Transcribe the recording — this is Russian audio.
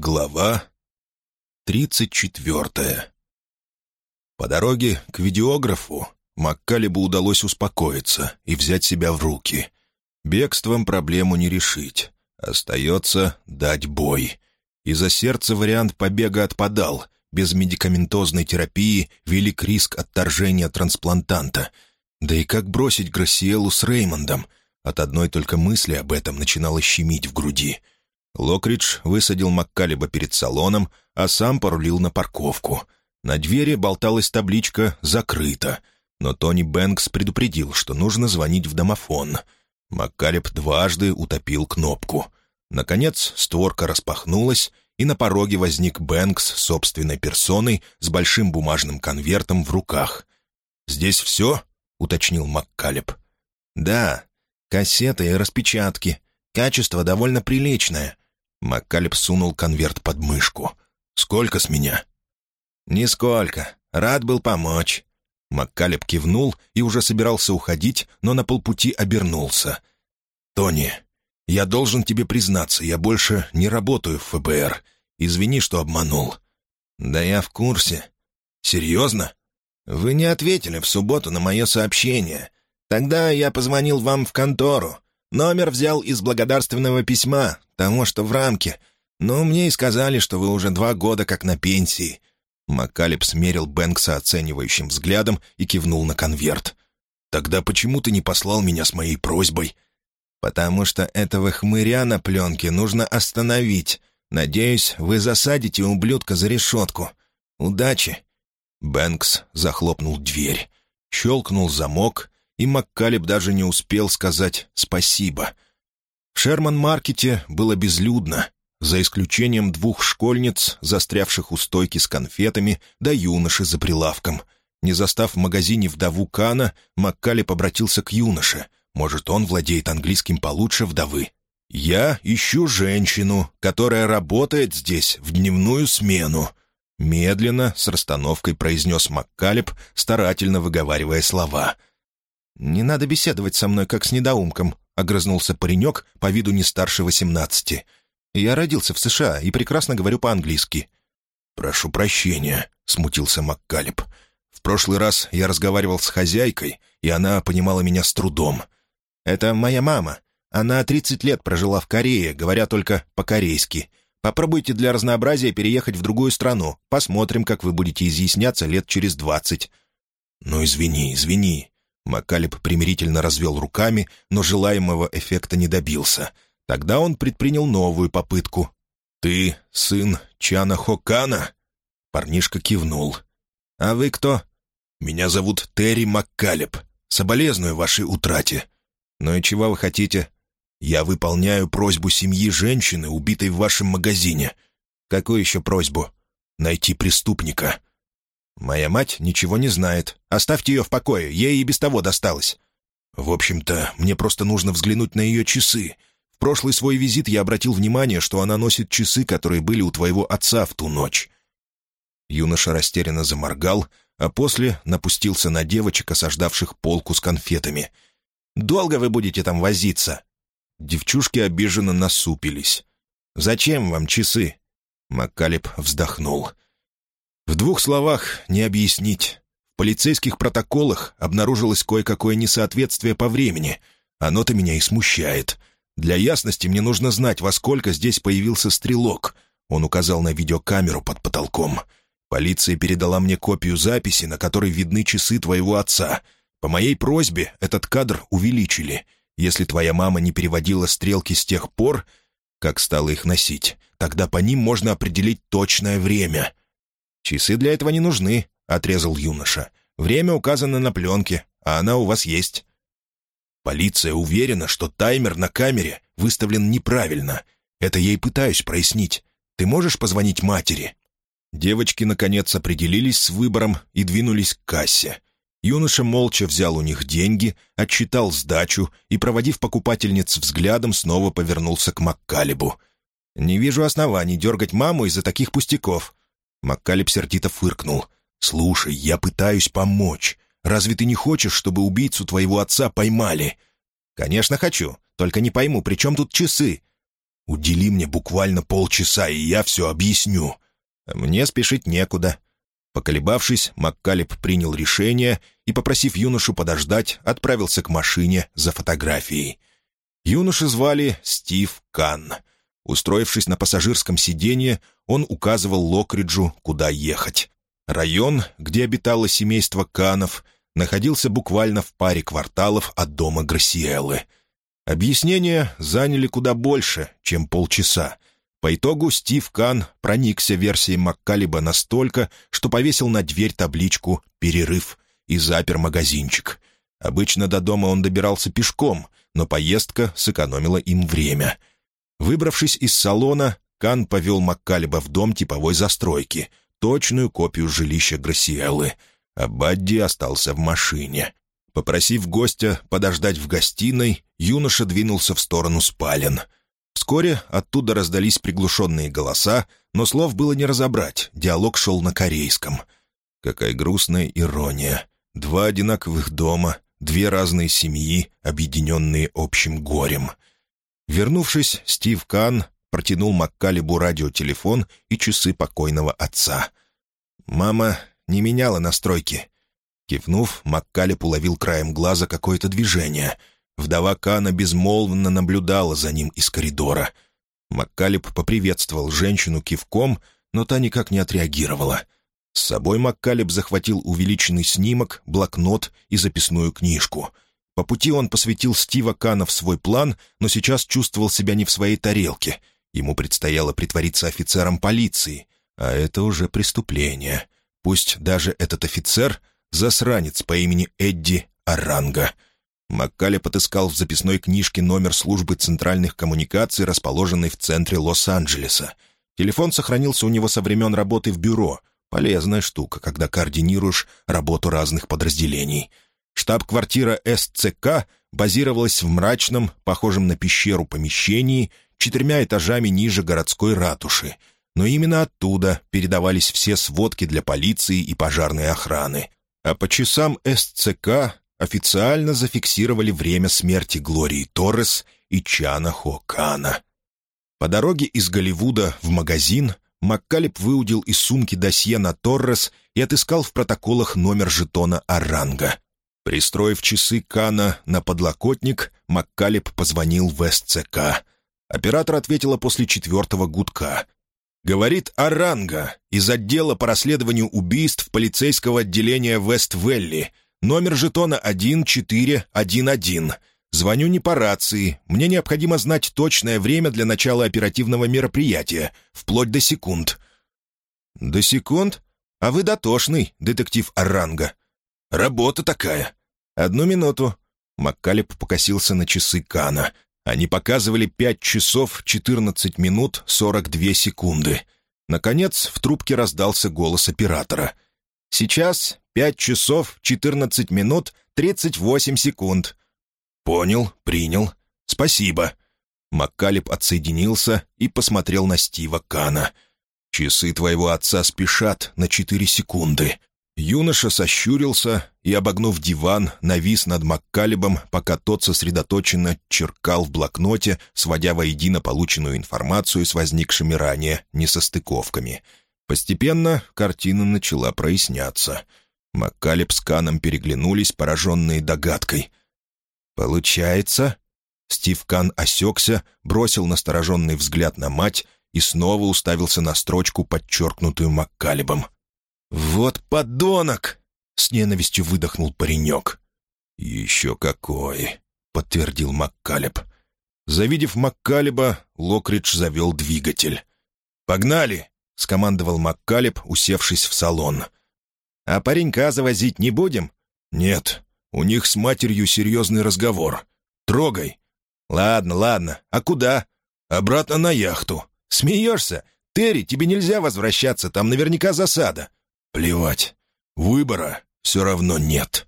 Глава тридцать четвертая По дороге к видеографу Маккалебу удалось успокоиться и взять себя в руки. Бегством проблему не решить. Остается дать бой. Из-за сердца вариант побега отпадал. Без медикаментозной терапии велик риск отторжения трансплантанта. Да и как бросить Гроссиэлу с Реймондом? От одной только мысли об этом начинало щемить в груди — Локридж высадил Маккалеба перед салоном, а сам порулил на парковку. На двери болталась табличка «Закрыто», но Тони Бэнкс предупредил, что нужно звонить в домофон. Маккалеб дважды утопил кнопку. Наконец створка распахнулась, и на пороге возник Бэнкс собственной персоной с большим бумажным конвертом в руках. «Здесь все?» — уточнил Маккалеб. «Да, кассеты и распечатки. Качество довольно приличное. Маккалеб сунул конверт под мышку. «Сколько с меня?» «Нисколько. Рад был помочь». Маккалеб кивнул и уже собирался уходить, но на полпути обернулся. «Тони, я должен тебе признаться, я больше не работаю в ФБР. Извини, что обманул». «Да я в курсе». «Серьезно?» «Вы не ответили в субботу на мое сообщение. Тогда я позвонил вам в контору. Номер взял из благодарственного письма, тому, что в рамке. Но мне и сказали, что вы уже два года как на пенсии». Маккалеб смерил Бэнкса оценивающим взглядом и кивнул на конверт. «Тогда почему ты не послал меня с моей просьбой?» «Потому что этого хмыря на пленке нужно остановить. Надеюсь, вы засадите ублюдка за решетку. Удачи!» Бэнкс захлопнул дверь. Щелкнул замок, и Маккалеб даже не успел сказать «спасибо». В Шерман-маркете было безлюдно, за исключением двух школьниц, застрявших у стойки с конфетами, да юноши за прилавком. Не застав в магазине вдову Кана, Маккалеб обратился к юноше. Может, он владеет английским получше вдовы. «Я ищу женщину, которая работает здесь в дневную смену», Медленно, с расстановкой произнес Маккалеб, старательно выговаривая слова — «Не надо беседовать со мной, как с недоумком», — огрызнулся паренек, по виду не старше восемнадцати. «Я родился в США и прекрасно говорю по-английски». «Прошу прощения», — смутился Маккалеб. «В прошлый раз я разговаривал с хозяйкой, и она понимала меня с трудом. Это моя мама. Она тридцать лет прожила в Корее, говоря только по-корейски. Попробуйте для разнообразия переехать в другую страну. Посмотрим, как вы будете изъясняться лет через двадцать». «Ну, извини, извини. Макалеб примирительно развел руками, но желаемого эффекта не добился. Тогда он предпринял новую попытку. «Ты сын Чана Хокана?» Парнишка кивнул. «А вы кто?» «Меня зовут Терри Маккалеб. Соболезную вашей утрате». «Ну и чего вы хотите?» «Я выполняю просьбу семьи женщины, убитой в вашем магазине». «Какую еще просьбу?» «Найти преступника». «Моя мать ничего не знает. Оставьте ее в покое, ей и без того досталось». «В общем-то, мне просто нужно взглянуть на ее часы. В прошлый свой визит я обратил внимание, что она носит часы, которые были у твоего отца в ту ночь». Юноша растерянно заморгал, а после напустился на девочек, осаждавших полку с конфетами. «Долго вы будете там возиться?» Девчушки обиженно насупились. «Зачем вам часы?» Маккалеб вздохнул. В двух словах не объяснить. В полицейских протоколах обнаружилось кое-какое несоответствие по времени. Оно-то меня и смущает. Для ясности мне нужно знать, во сколько здесь появился стрелок. Он указал на видеокамеру под потолком. Полиция передала мне копию записи, на которой видны часы твоего отца. По моей просьбе этот кадр увеличили. Если твоя мама не переводила стрелки с тех пор, как стала их носить, тогда по ним можно определить точное время. «Часы для этого не нужны», — отрезал юноша. «Время указано на пленке, а она у вас есть». «Полиция уверена, что таймер на камере выставлен неправильно. Это я и пытаюсь прояснить. Ты можешь позвонить матери?» Девочки, наконец, определились с выбором и двинулись к кассе. Юноша молча взял у них деньги, отчитал сдачу и, проводив покупательниц взглядом, снова повернулся к Маккалебу. «Не вижу оснований дергать маму из-за таких пустяков. Маккалеб сердито фыркнул. «Слушай, я пытаюсь помочь. Разве ты не хочешь, чтобы убийцу твоего отца поймали?» «Конечно хочу, только не пойму, при чем тут часы?» Удели мне буквально полчаса, и я все объясню». «Мне спешить некуда». Поколебавшись, Маккалеб принял решение и, попросив юношу подождать, отправился к машине за фотографией. Юношу звали Стив Канн. Устроившись на пассажирском сиденье, он указывал Локриджу, куда ехать. Район, где обитало семейство Канов, находился буквально в паре кварталов от дома Грасиэлы. Объяснения заняли куда больше, чем полчаса. По итогу Стив Кан проникся версией Маккалиба настолько, что повесил на дверь табличку «Перерыв» и запер магазинчик. Обычно до дома он добирался пешком, но поездка сэкономила им время. Выбравшись из салона, Кан повел Маккалиба в дом типовой застройки, точную копию жилища Грасиэлы, а Бадди остался в машине. Попросив гостя подождать в гостиной, юноша двинулся в сторону спален — Вскоре оттуда раздались приглушенные голоса, но слов было не разобрать, диалог шел на корейском. Какая грустная ирония. Два одинаковых дома, две разные семьи, объединенные общим горем. Вернувшись, Стив Кан протянул Маккалебу радиотелефон и часы покойного отца. «Мама не меняла настройки». Кивнув, Маккалеб уловил краем глаза какое-то движение — Вдова Кана безмолвно наблюдала за ним из коридора. Маккалеб поприветствовал женщину кивком, но та никак не отреагировала. С собой Маккалеб захватил увеличенный снимок, блокнот и записную книжку. По пути он посвятил Стива Кана в свой план, но сейчас чувствовал себя не в своей тарелке. Ему предстояло притвориться офицером полиции, а это уже преступление. Пусть даже этот офицер — засранец по имени Эдди Аранга — Маккале отыскал в записной книжке номер службы центральных коммуникаций, расположенной в центре Лос-Анджелеса. Телефон сохранился у него со времен работы в бюро. Полезная штука, когда координируешь работу разных подразделений. Штаб-квартира СЦК базировалась в мрачном, похожем на пещеру помещении, четырьмя этажами ниже городской ратуши. Но именно оттуда передавались все сводки для полиции и пожарной охраны. А по часам СЦК официально зафиксировали время смерти Глории Торрес и Чана Хокана. По дороге из Голливуда в магазин Маккалеб выудил из сумки досье на Торрес и отыскал в протоколах номер жетона Аранга. Пристроив часы Кана на подлокотник, Маккалеб позвонил в СЦК. Оператор ответила после четвертого гудка. «Говорит Аранга из отдела по расследованию убийств полицейского отделения Вест-Велли. Номер жетона 1411. Звоню не по рации. Мне необходимо знать точное время для начала оперативного мероприятия, вплоть до секунд». «До секунд? А вы дотошный, детектив Аранга. Работа такая. Одну минуту». Маккалеб покосился на часы Кана. Они показывали 5 часов 14 минут 42 секунды. Наконец, в трубке раздался голос оператора. «Сейчас Пять часов четырнадцать минут тридцать восемь секунд». «Понял, принял. Спасибо». Маккалеб отсоединился и посмотрел на Стива Кана. «Часы твоего отца спешат на четыре секунды». Юноша сощурился и, обогнув диван, навис над Маккалебом, пока тот сосредоточенно черкал в блокноте, сводя воедино полученную информацию с возникшими ранее несостыковками. Постепенно картина начала проясняться — Маккалеб с Каном переглянулись, пораженные догадкой. «Получается?» Стив Кан осекся, бросил настороженный взгляд на мать и снова уставился на строчку, подчеркнутую Маккалебом. «Вот подонок!» — с ненавистью выдохнул паренек. «Еще какой!» — подтвердил Маккалеб. Завидев Маккалеба, Локридж завел двигатель. «Погнали!» — скомандовал Маккалеб, усевшись в салон. «А паренька завозить не будем?» «Нет, у них с матерью серьезный разговор. Трогай». «Ладно, ладно. А куда?» «Обратно на яхту». «Смеешься? Терри, тебе нельзя возвращаться, там наверняка засада». «Плевать. Выбора все равно нет».